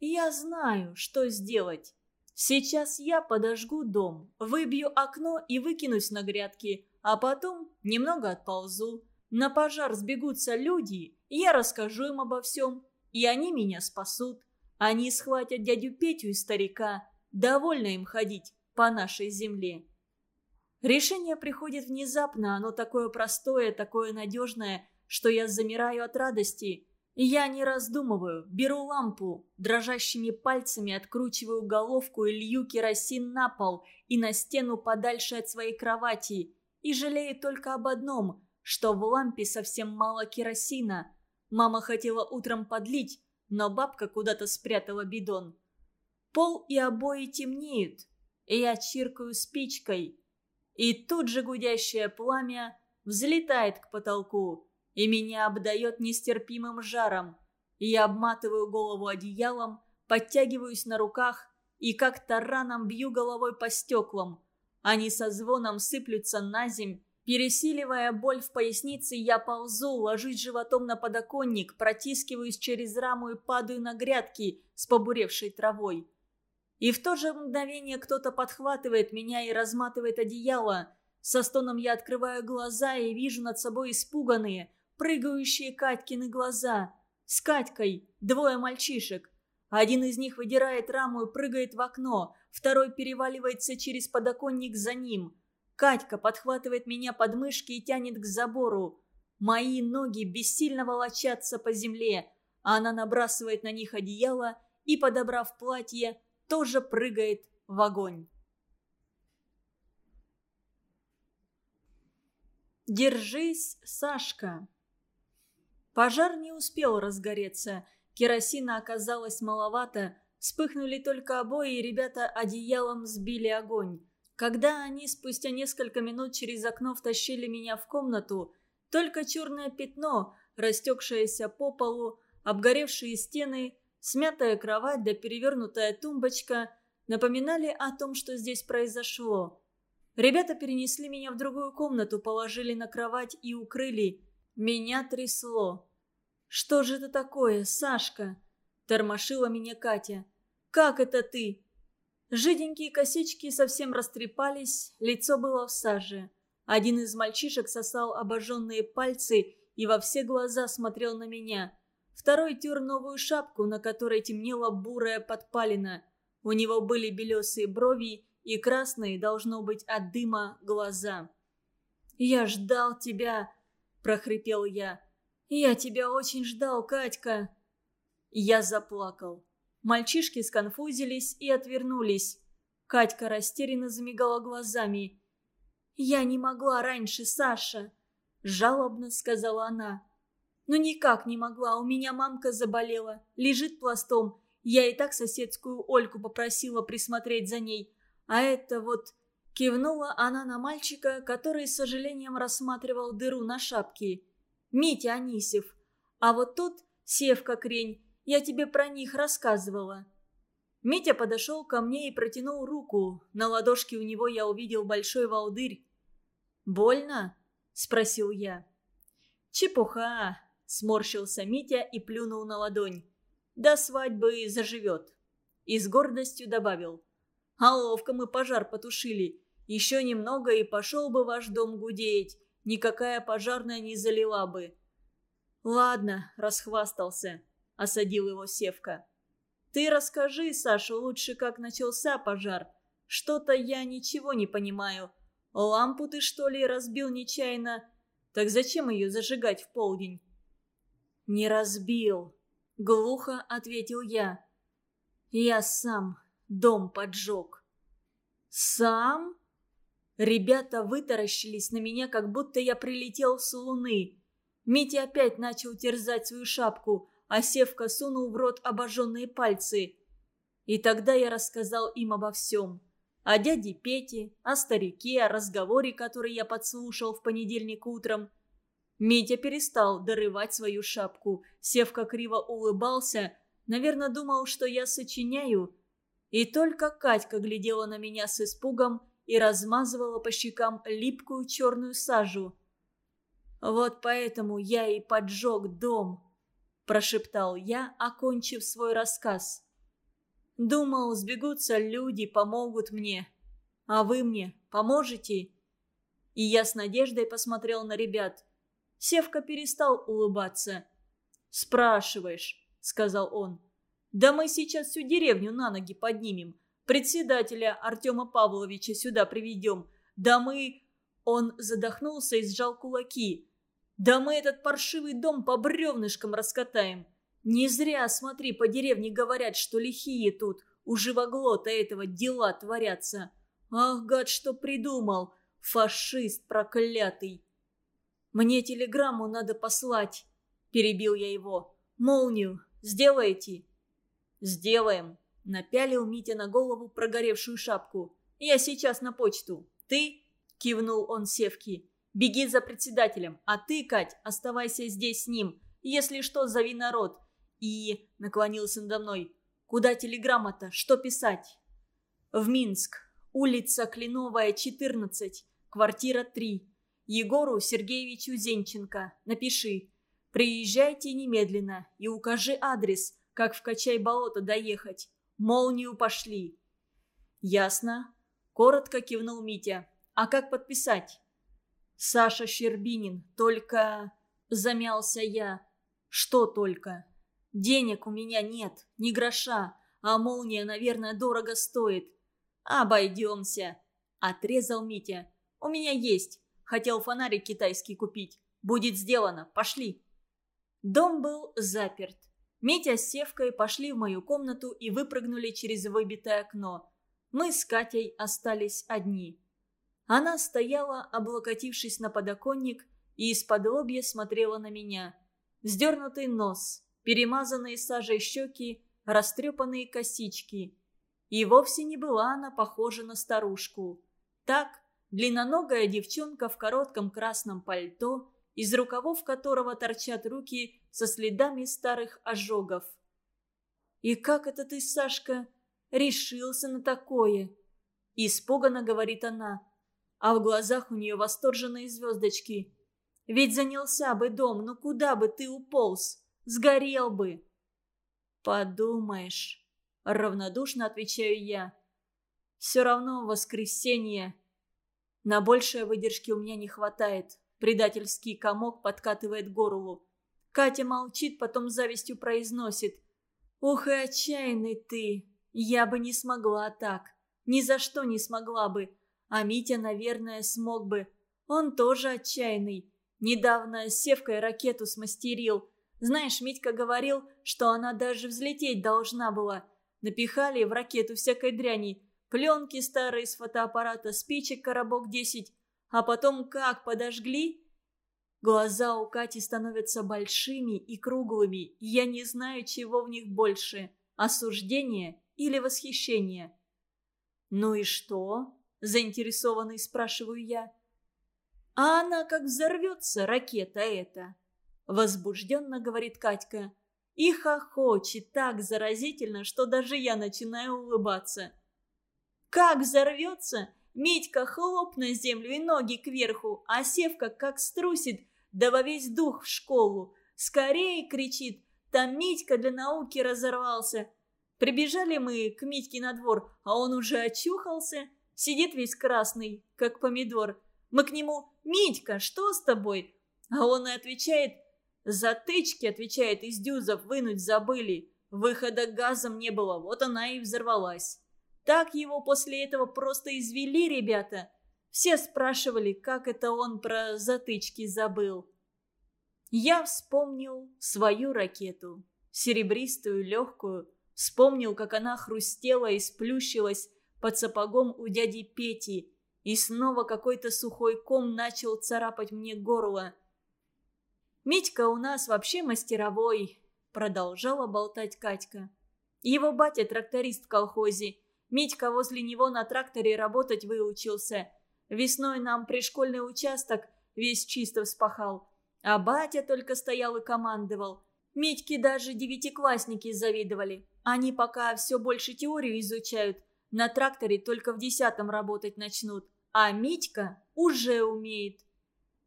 Я знаю, что сделать. Сейчас я подожгу дом, выбью окно и выкинусь на грядки, а потом немного отползу. На пожар сбегутся люди, я расскажу им обо всем, и они меня спасут. Они схватят дядю Петю и старика. Довольно им ходить по нашей земле. Решение приходит внезапно, оно такое простое, такое надежное, что я замираю от радости. Я не раздумываю, беру лампу, дрожащими пальцами откручиваю головку и лью керосин на пол и на стену подальше от своей кровати. И жалею только об одном, что в лампе совсем мало керосина. Мама хотела утром подлить, но бабка куда-то спрятала бидон. Пол и обои темнеют, и я чиркаю спичкой. И тут же гудящее пламя взлетает к потолку, и меня обдает нестерпимым жаром. Я обматываю голову одеялом, подтягиваюсь на руках и как тараном бью головой по стеклам. Они со звоном сыплются на земь. Пересиливая боль в пояснице, я ползу, ложусь животом на подоконник, протискиваюсь через раму и падаю на грядки с побуревшей травой. И в то же мгновение кто-то подхватывает меня и разматывает одеяло. Со стоном я открываю глаза и вижу над собой испуганные, прыгающие Катькины глаза. С Катькой двое мальчишек. Один из них выдирает раму и прыгает в окно, второй переваливается через подоконник за ним. Катька подхватывает меня под мышки и тянет к забору. Мои ноги бессильно волочатся по земле, а она набрасывает на них одеяло и, подобрав платье, тоже прыгает в огонь. Держись, Сашка. Пожар не успел разгореться. Керосина оказалось маловато. Вспыхнули только обои, и ребята одеялом сбили огонь. Когда они спустя несколько минут через окно втащили меня в комнату, только черное пятно, растекшееся по полу, обгоревшие стены Смятая кровать да перевернутая тумбочка напоминали о том, что здесь произошло. Ребята перенесли меня в другую комнату, положили на кровать и укрыли. Меня трясло. «Что же это такое, Сашка?» Тормошила меня Катя. «Как это ты?» Жиденькие косички совсем растрепались, лицо было в саже. Один из мальчишек сосал обожженные пальцы и во все глаза смотрел на меня. Второй тер новую шапку, на которой темнела бурая подпалина. У него были белесые брови и красные, должно быть, от дыма глаза. «Я ждал тебя!» – прохрипел я. «Я тебя очень ждал, Катька!» Я заплакал. Мальчишки сконфузились и отвернулись. Катька растерянно замигала глазами. «Я не могла раньше, Саша!» – жалобно сказала она. Но никак не могла, у меня мамка заболела, лежит пластом. Я и так соседскую Ольку попросила присмотреть за ней. А это вот... Кивнула она на мальчика, который с сожалением рассматривал дыру на шапке. «Митя Анисев. А вот тут Севка Крень. Я тебе про них рассказывала». Митя подошел ко мне и протянул руку. На ладошке у него я увидел большой волдырь. «Больно?» – спросил я. «Чепуха!» – сморщился Митя и плюнул на ладонь. «До свадьбы заживет». И с гордостью добавил. «А ловко мы пожар потушили. Еще немного и пошел бы ваш дом гудеть. Никакая пожарная не залила бы». «Ладно», – расхвастался, – осадил его Севка. «Ты расскажи, Саша, лучше, как начался пожар. Что-то я ничего не понимаю. Лампу ты, что ли, разбил нечаянно? Так зачем ее зажигать в полдень?» «Не разбил», — глухо ответил я. «Я сам дом поджег». «Сам?» Ребята вытаращились на меня, как будто я прилетел с луны. Митя опять начал терзать свою шапку, а Севка сунул в рот обожженные пальцы. И тогда я рассказал им обо всем о дяде Пете, о старике, о разговоре, который я подслушал в понедельник утром. Митя перестал дорывать свою шапку. Севка криво улыбался, наверное, думал, что я сочиняю. И только Катька глядела на меня с испугом и размазывала по щекам липкую черную сажу. «Вот поэтому я и поджег дом», – прошептал я, окончив свой рассказ. Думал, сбегутся люди, помогут мне. А вы мне поможете?» И я с надеждой посмотрел на ребят. Севка перестал улыбаться. «Спрашиваешь», — сказал он. «Да мы сейчас всю деревню на ноги поднимем. Председателя Артема Павловича сюда приведем. Да мы...» Он задохнулся и сжал кулаки. «Да мы этот паршивый дом по бревнышкам раскатаем. Не зря, смотри, по деревне говорят, что лихие тут. У живоглота этого дела творятся. Ах, гад, что придумал. Фашист проклятый. Мне телеграмму надо послать. Перебил я его. Молнию сделаете? Сделаем. Напялил Митя на голову прогоревшую шапку. Я сейчас на почту. Ты? Кивнул он Севки. Беги за председателем, а ты, Кать, оставайся здесь с ним. Если что, зови народ. И наклонился надо мной. «Куда телеграмма-то? Что писать?» «В Минск. Улица Кленовая, 14. Квартира 3. Егору Сергеевичу Зенченко. Напиши. Приезжайте немедленно и укажи адрес, как в Качай-болото доехать. Молнию пошли». «Ясно», – коротко кивнул Митя. «А как подписать?» «Саша Щербинин, только...» – замялся я. «Что только?» Денег у меня нет, ни гроша, а молния, наверное, дорого стоит. Обойдемся, отрезал Митя. У меня есть. Хотел фонарик китайский купить. Будет сделано, пошли. Дом был заперт. Митя с Севкой пошли в мою комнату и выпрыгнули через выбитое окно. Мы с Катей остались одни. Она стояла, облокотившись на подоконник, и из-под лобья смотрела на меня. Вздернутый нос, перемазанные сажей щеки, растрепанные косички. И вовсе не была она похожа на старушку. Так, длинноногая девчонка в коротком красном пальто, из рукавов которого торчат руки со следами старых ожогов. «И как это ты, Сашка, решился на такое?» Испуганно говорит она, а в глазах у нее восторженные звездочки. «Ведь занялся бы дом, ну куда бы ты уполз?» Сгорел бы!» «Подумаешь!» — равнодушно отвечаю я. «Все равно воскресенье. На большее выдержки у меня не хватает. Предательский комок подкатывает горлу. Катя молчит, потом завистью произносит. «Ух и отчаянный ты! Я бы не смогла так. Ни за что не смогла бы. А Митя, наверное, смог бы. Он тоже отчаянный. Недавно с Севкой ракету смастерил. Знаешь, Митька говорил, что она даже взлететь должна была. Напихали в ракету всякой дряни. Пленки старые с фотоаппарата, спичек коробок десять. А потом как подожгли? Глаза у Кати становятся большими и круглыми, и я не знаю, чего в них больше – осуждение или восхищение. «Ну и что?» – заинтересованный спрашиваю я. «А она как взорвется, ракета эта!» Возбужденно говорит Катька. И хохочет так заразительно, что даже я начинаю улыбаться. «Как взорвется? Митька хлоп на землю и ноги кверху, а Севка как струсит, да во весь дух в школу. «Скорей!» — кричит. Там Митька для науки разорвался. Прибежали мы к Митьке на двор, а он уже очухался. Сидит весь красный, как помидор. Мы к нему «Митька, что с тобой?» А он и отвечает «Затычки», отвечает, из дюзов вынуть забыли. Выхода газом не было, вот она и взорвалась. Так его после этого просто извели ребята. Все спрашивали, как это он про затычки забыл. Я вспомнил свою ракету, серебристую, легкую. Вспомнил, как она хрустела и сплющилась под сапогом у дяди Пети. И снова какой-то сухой ком начал царапать мне горло. «Митька у нас вообще мастеровой», — продолжала болтать Катька. «Его батя тракторист в колхозе. Митька возле него на тракторе работать выучился. Весной нам пришкольный участок весь чисто вспахал. А батя только стоял и командовал. Митьке даже девятиклассники завидовали. Они пока все больше теорию изучают. На тракторе только в десятом работать начнут. А Митька уже умеет.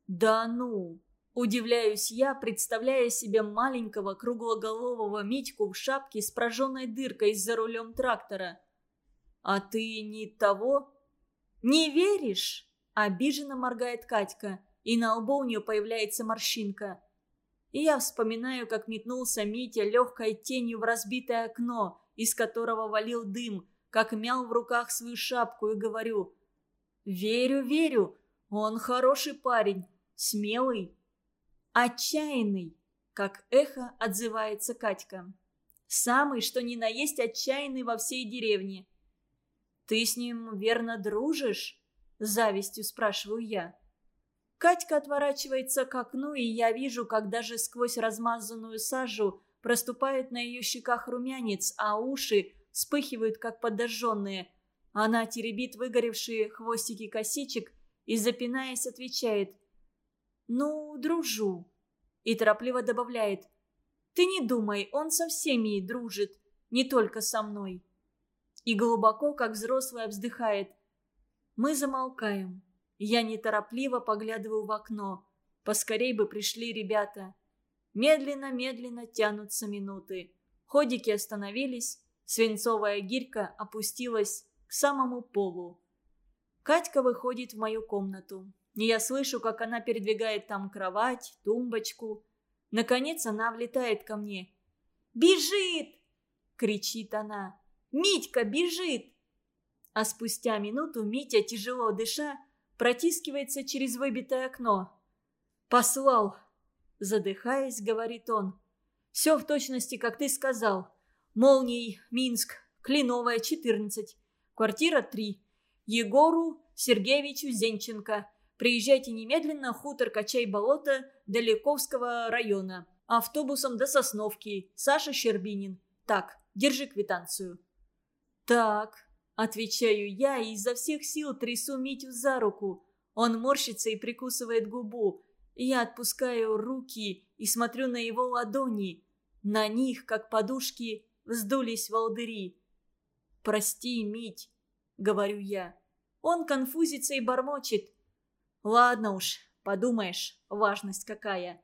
Да ну! Удивляюсь я, представляя себе маленького круглоголового Митьку в шапке с прожженной дыркой за рулем трактора. «А ты не того?» «Не веришь?» – обиженно моргает Катька и на лбу у нее появляется морщинка. И я вспоминаю, как метнулся Митя легкой тенью в разбитое окно, из которого валил дым, как мял в руках свою шапку и говорю «Верю, верю, он хороший парень, смелый, отчаянный», как эхо отзывается Катька. «Самый, что ни на есть, отчаянный во всей деревне». «Ты с ним верно дружишь?» – завистью спрашиваю я. Катька отворачивается к окну, и я вижу, как даже сквозь размазанную сажу проступает на ее щеках румянец, а уши вспыхивают, как подожженные. Она теребит выгоревшие хвостики косичек и, запинаясь, отвечает «Ну, дружу». И торопливо добавляет «Ты не думай, он со всеми дружит, не только со мной». И глубоко, как взрослая, вздыхает. Мы замолкаем. Я неторопливо поглядываю в окно. Поскорей бы пришли ребята. Медленно-медленно тянутся минуты. Ходики остановились, свинцовая гирька опустилась к самому полу. Катька выходит в мою комнату. Я слышу, как она передвигает там кровать, тумбочку. Наконец она влетает ко мне. «Бежит!» — кричит она. «Митька бежит!» А спустя минуту Митя, тяжело дыша, протискивается через выбитое окно. «Послал!» Задыхаясь, говорит он. «Все в точности, как ты сказал. Молний, Минск, Клиновая, 14. Квартира 3. Егору Сергеевичу Зенченко. Приезжайте немедленно, хутор Качай-Болото, Далековского района. Автобусом до Сосновки. Саша Щербинин. Так, держи квитанцию». «Так», Отвечаю я и изо всех сил трясу Митю за руку. Он морщится и прикусывает губу. Я отпускаю руки и смотрю на его ладони. На них, как подушки, вздулись волдыри. «Прости, Мить», — говорю я. Он конфузится и бормочет. «Ладно уж, подумаешь, важность какая».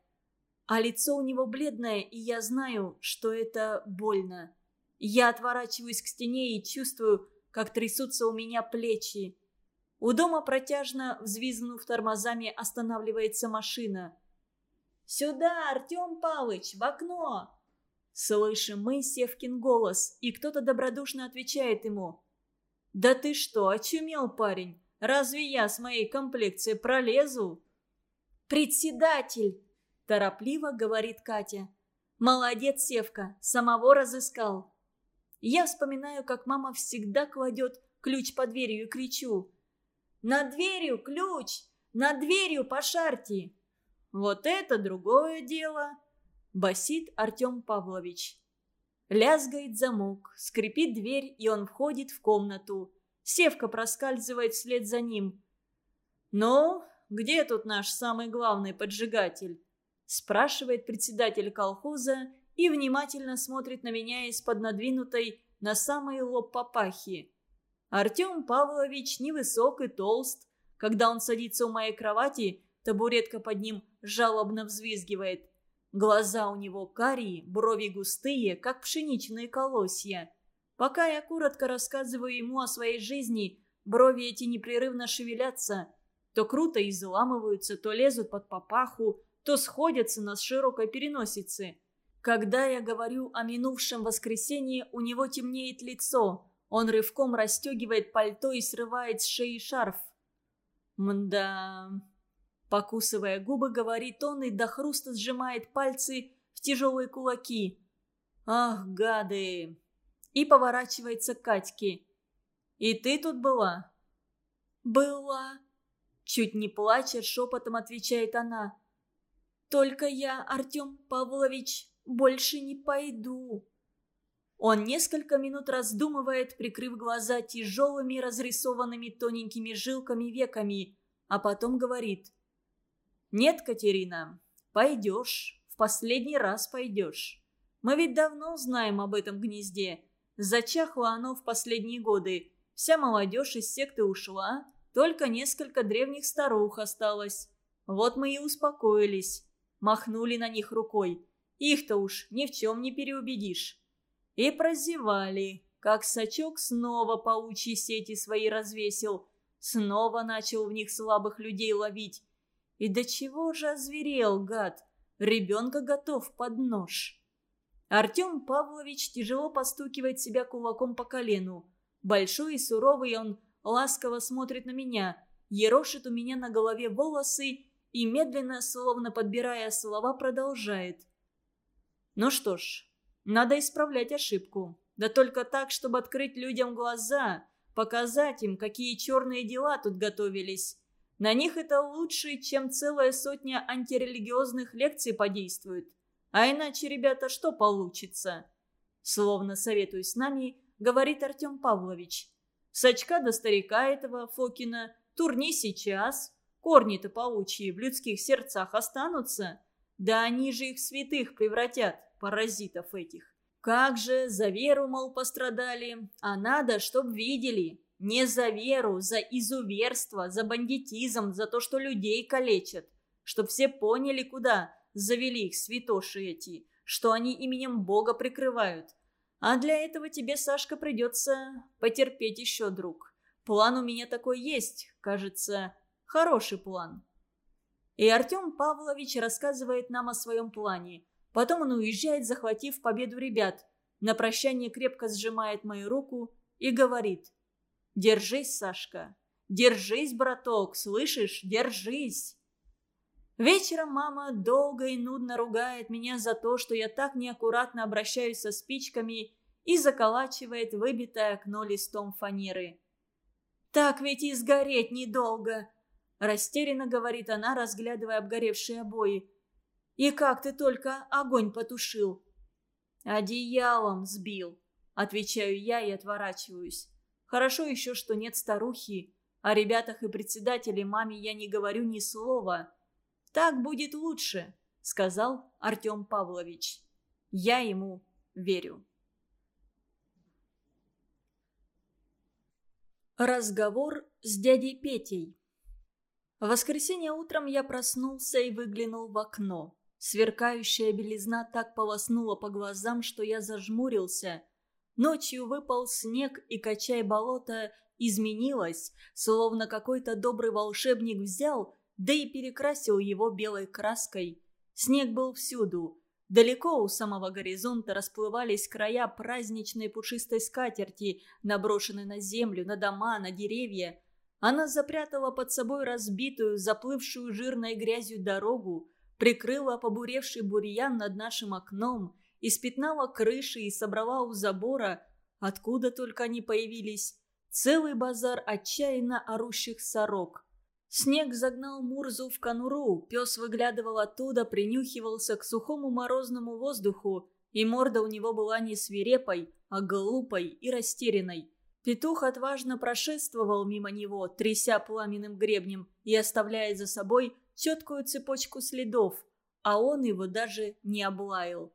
А лицо у него бледное, и я знаю, что это больно. Я отворачиваюсь к стене и чувствую, как трясутся у меня плечи. У дома протяжно, взвизгнув тормозами, останавливается машина. «Сюда, Артем Палыч, в окно!» Слышим мы Севкин голос, и кто-то добродушно отвечает ему. «Да ты что, очумел парень? Разве я с моей комплекцией пролезу?» «Председатель!» – торопливо говорит Катя. «Молодец, Севка, самого разыскал». Я вспоминаю, как мама всегда кладет ключ под дверью и кричу. «Над дверью ключ! Над дверью пошарьте!» «Вот это другое дело!» – басит Артем Павлович. Лязгает замок, скрипит дверь, и он входит в комнату. Севка проскальзывает вслед за ним. «Ну, где тут наш самый главный поджигатель?» – спрашивает председатель колхоза и внимательно смотрит на меня из-под надвинутой на самый лоб папахи. Артем Павлович невысок и толст. Когда он садится у моей кровати, табуретка под ним жалобно взвизгивает. Глаза у него карие, брови густые, как пшеничные колосья. Пока я коротко рассказываю ему о своей жизни, брови эти непрерывно шевелятся. То круто изламываются, то лезут под папаху, то сходятся на широкой переносице. Когда я говорю о минувшем воскресенье, у него темнеет лицо. Он рывком расстегивает пальто и срывает с шеи шарф. «Мда...» Покусывая губы, говорит он и до хруста сжимает пальцы в тяжелые кулаки. «Ах, гады!» И поворачивается к Катьке. «И ты тут была?» «Была», — чуть не плача, шепотом отвечает она. «Только я, Артем Павлович, больше не пойду». Он несколько минут раздумывает, прикрыв глаза тяжелыми разрисованными тоненькими жилками веками, а потом говорит. «Нет, Катерина, пойдешь, в последний раз пойдешь. Мы ведь давно знаем об этом гнезде. Зачахло оно в последние годы. Вся молодежь из секты ушла, только несколько древних старух осталось. Вот мы и успокоились. Махнули на них рукой. Их-то уж ни в чем не переубедишь. И прозевали, как сачок снова паучьи сети свои развесил. Снова начал в них слабых людей ловить. И до чего же озверел, гад? Ребенка готов под нож. Артем Павлович тяжело постукивает себя кулаком по колену. Большой и суровый он ласково смотрит на меня, ерошит у меня на голове волосы и медленно, словно подбирая слова, продолжает. Ну что ж, надо исправлять ошибку. Да только так, чтобы открыть людям глаза, показать им, какие черные дела тут готовились. На них это лучше, чем целая сотня антирелигиозных лекций подействует. А иначе, ребята, что получится? Словно советуя с нами, говорит Артем Павлович. Сачка до старика этого, Фокина, турни сейчас. Корни-то паучьи в людских сердцах останутся. Да они же их святых превратят, паразитов этих. Как же за веру, мол, пострадали, а надо, чтоб видели. Не за веру, за изуверство, за бандитизм, за то, что людей калечат. Чтоб все поняли, куда завели их святоши эти, что они именем Бога прикрывают. А для этого тебе, Сашка, придется потерпеть еще, друг. План у меня такой есть, кажется, хороший план. И Артем Павлович рассказывает нам о своем плане. Потом он уезжает, захватив победу ребят. На прощание крепко сжимает мою руку и говорит – Держись, Сашка. Держись, браток, слышишь? Держись. Вечером мама долго и нудно ругает меня за то, что я так неаккуратно обращаюсь со спичками и заколачивает выбитое окно листом фанеры. «Так ведь и сгореть недолго», – растерянно говорит она, разглядывая обгоревшие обои. «И как ты только огонь потушил?» «Одеялом сбил», – отвечаю я и отворачиваюсь. Хорошо еще, что нет старухи. О ребятах и председателе маме я не говорю ни слова. Так будет лучше, сказал Артем Павлович. Я ему верю. Разговор с дядей Петей. В воскресенье утром я проснулся и выглянул в окно. Сверкающая белизна так полоснула по глазам, что я зажмурился – Ночью выпал снег, и качай болото изменилось, словно какой-то добрый волшебник взял, да и перекрасил его белой краской. Снег был всюду. Далеко у самого горизонта расплывались края праздничной пушистой скатерти, наброшенной на землю, на дома, на деревья. Она запрятала под собой разбитую, заплывшую жирной грязью дорогу, прикрыла побуревший бурьян над нашим окном – испятнала крыши и собрала у забора, откуда только они появились, целый базар отчаянно орущих сорок. Снег загнал Мурзу в конуру, пес выглядывал оттуда, принюхивался к сухому морозному воздуху, и морда у него была не свирепой, а глупой и растерянной. Петух отважно прошествовал мимо него, тряся пламенным гребнем и оставляя за собой четкую цепочку следов, а он его даже не облаял.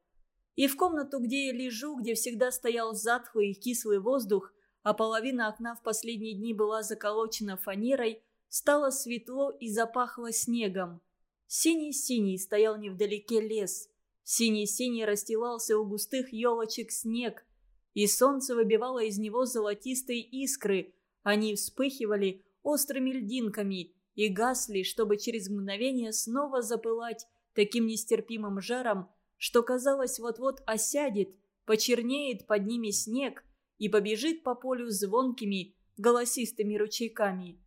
И в комнату, где я лежу, где всегда стоял затхлый и кислый воздух, а половина окна в последние дни была заколочена фанерой, стало светло и запахло снегом. Синий-синий стоял невдалеке лес. Синий-синий расстилался у густых елочек снег, и солнце выбивало из него золотистые искры. Они вспыхивали острыми льдинками и гасли, чтобы через мгновение снова запылать таким нестерпимым жаром, что казалось вот-вот осядет, почернеет под ними снег и побежит по полю звонкими, голосистыми ручейками.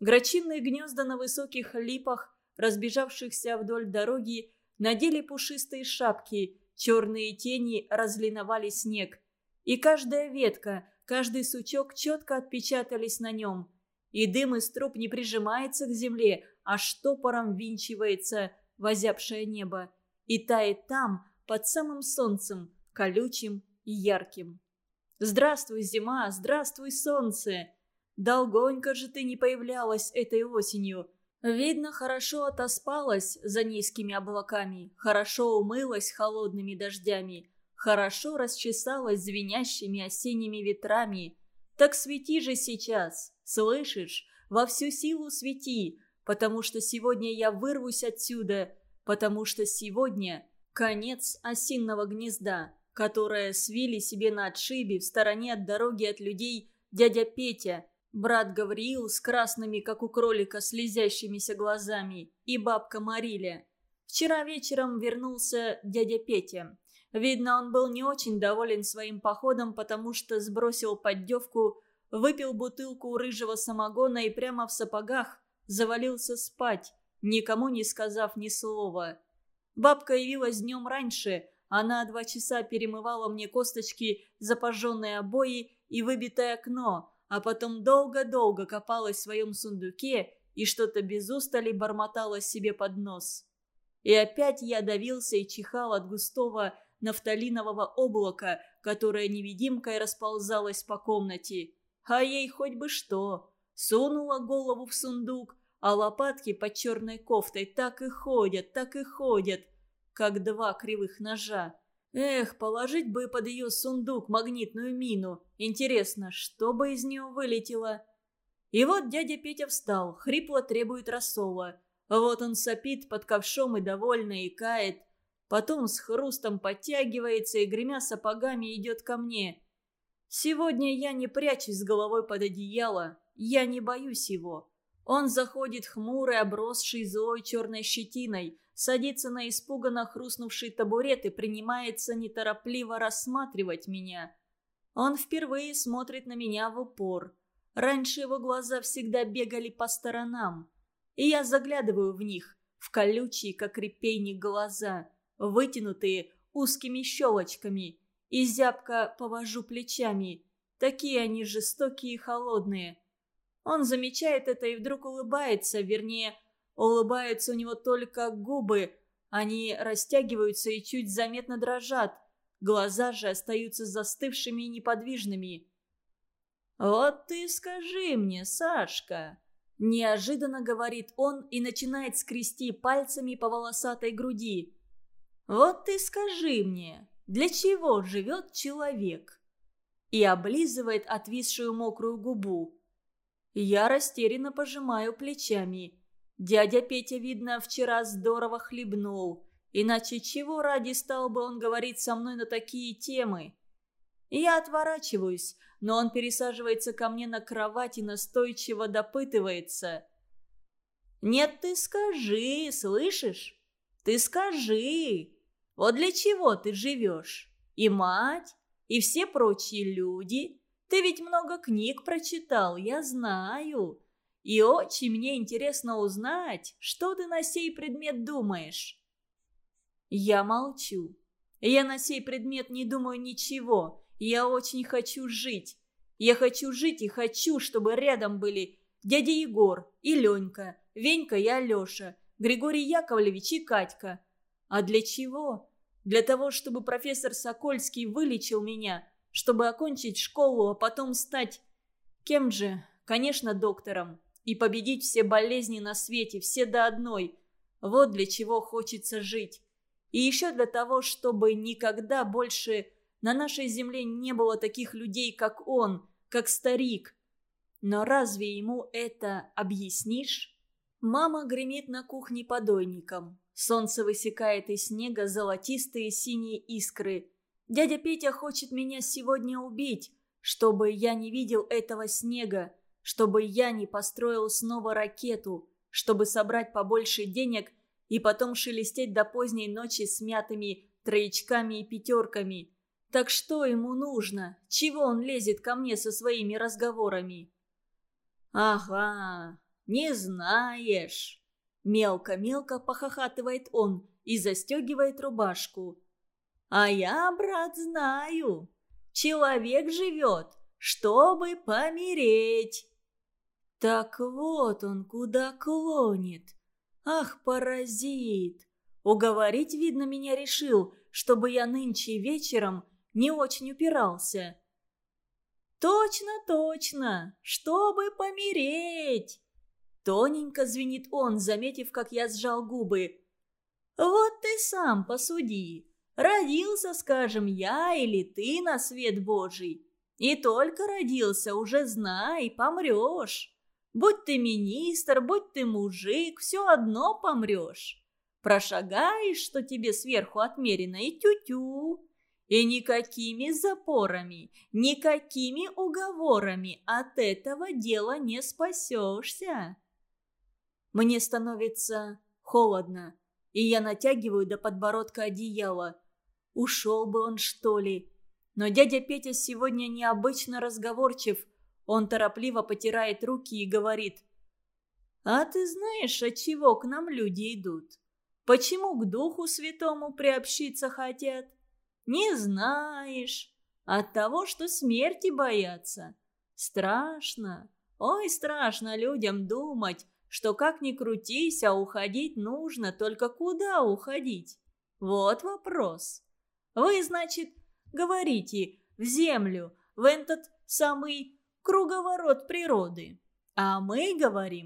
Грачинные гнезда на высоких липах, разбежавшихся вдоль дороги, надели пушистые шапки, черные тени разлиновали снег. И каждая ветка, каждый сучок четко отпечатались на нем. И дым из труб не прижимается к земле, а штопором винчивается в небо. И тает там, под самым солнцем, колючим и ярким. «Здравствуй, зима! Здравствуй, солнце!» Долгонько же ты не появлялась этой осенью. Видно, хорошо отоспалась за низкими облаками, хорошо умылась холодными дождями, хорошо расчесалась звенящими осенними ветрами. Так свети же сейчас, слышишь? Во всю силу свети, потому что сегодня я вырвусь отсюда, потому что сегодня конец осинного гнезда, которое свили себе на отшибе в стороне от дороги от людей дядя Петя, брат Гавриил с красными, как у кролика, слезящимися глазами, и бабка Мариля. Вчера вечером вернулся дядя Петя. Видно, он был не очень доволен своим походом, потому что сбросил поддевку, выпил бутылку рыжего самогона и прямо в сапогах завалился спать, никому не сказав ни слова. Бабка явилась днем раньше, она два часа перемывала мне косточки, запожженные обои и выбитое окно, а потом долго-долго копалась в своем сундуке и что-то без устали бормотала себе под нос. И опять я давился и чихал от густого нафталинового облака, которое невидимкой расползалось по комнате. А ей хоть бы что. Сунула голову в сундук, а лопатки под черной кофтой так и ходят, так и ходят, как два кривых ножа. Эх, положить бы под ее сундук магнитную мину. Интересно, что бы из нее вылетело? И вот дядя Петя встал, хрипло требует рассола. Вот он сопит под ковшом и довольно икает. Потом с хрустом подтягивается и, гремя сапогами, идет ко мне. Сегодня я не прячусь головой под одеяло. Я не боюсь его. Он заходит хмурый, обросший злой черной щетиной, садится на испуганно хрустнувший табурет и принимается неторопливо рассматривать меня. Он впервые смотрит на меня в упор. Раньше его глаза всегда бегали по сторонам. И я заглядываю в них, в колючие, как репейник, глаза, вытянутые узкими щелочками, и зябко повожу плечами. Такие они жестокие и холодные. Он замечает это и вдруг улыбается, вернее, Улыбаются у него только губы. Они растягиваются и чуть заметно дрожат. Глаза же остаются застывшими и неподвижными. «Вот ты скажи мне, Сашка!» Неожиданно говорит он и начинает скрести пальцами по волосатой груди. «Вот ты скажи мне, для чего живет человек?» И облизывает отвисшую мокрую губу. Я растерянно пожимаю плечами. Дядя Петя, видно, вчера здорово хлебнул. Иначе чего ради стал бы он говорить со мной на такие темы? Я отворачиваюсь, но он пересаживается ко мне на кровать и настойчиво допытывается. «Нет, ты скажи, слышишь? Ты скажи, вот для чего ты живешь? И мать, и все прочие люди. Ты ведь много книг прочитал, я знаю. И очень мне интересно узнать, что ты на сей предмет думаешь». Я молчу. Я на сей предмет не думаю ничего. Я очень хочу жить. Я хочу жить и хочу, чтобы рядом были дядя Егор и Ленька, Венька и Алеша, Григорий Яковлевич и Катька. А для чего? Для того, чтобы профессор Сокольский вылечил меня, чтобы окончить школу, а потом стать... Кем же? Конечно, доктором и победить все болезни на свете, все до одной. Вот для чего хочется жить. И еще для того, чтобы никогда больше на нашей земле не было таких людей, как он, как старик. Но разве ему это объяснишь? Мама гремит на кухне подойником. Солнце высекает из снега золотистые синие искры. Дядя Петя хочет меня сегодня убить, чтобы я не видел этого снега, чтобы я не построил снова ракету, чтобы собрать побольше денег и потом шелестеть до поздней ночи с мятыми троечками и пятерками. Так что ему нужно? Чего он лезет ко мне со своими разговорами? «Ага, не знаешь». Мелко-мелко похохатывает он и застегивает рубашку. «А я, брат, знаю. Человек живет, чтобы помереть». Так вот он куда клонит. Ах, паразит! Уговорить, видно, меня решил, чтобы я нынче вечером не очень упирался. «Точно, точно! Чтобы помереть!» Тоненько звенит он, заметив, как я сжал губы. «Вот ты сам посуди. Родился, скажем, я или ты на свет Божий. И только родился, уже знай, помрешь. Будь ты министр, будь ты мужик, все одно помрешь. Прошагаешь, что тебе сверху отмерено, и тю-тю. И никакими запорами, никакими уговорами от этого дела не спасешься. Мне становится холодно, и я натягиваю до подбородка одеяло. Ушел бы он, что ли? Но дядя Петя сегодня необычно разговорчив. Он торопливо потирает руки и говорит. «А ты знаешь, от чего к нам люди идут? Почему к Духу Святому приобщиться хотят? Не знаешь. От того, что смерти боятся. Страшно. Ой, страшно людям думать, что как ни крутись, а уходить нужно, только куда уходить? Вот вопрос. Вы, значит, говорите в землю, в этот самый круговорот природы. А мы говорим